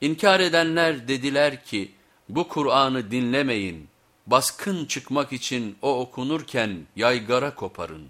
İnkar edenler dediler ki bu Kur'an'ı dinlemeyin, baskın çıkmak için o okunurken yaygara koparın.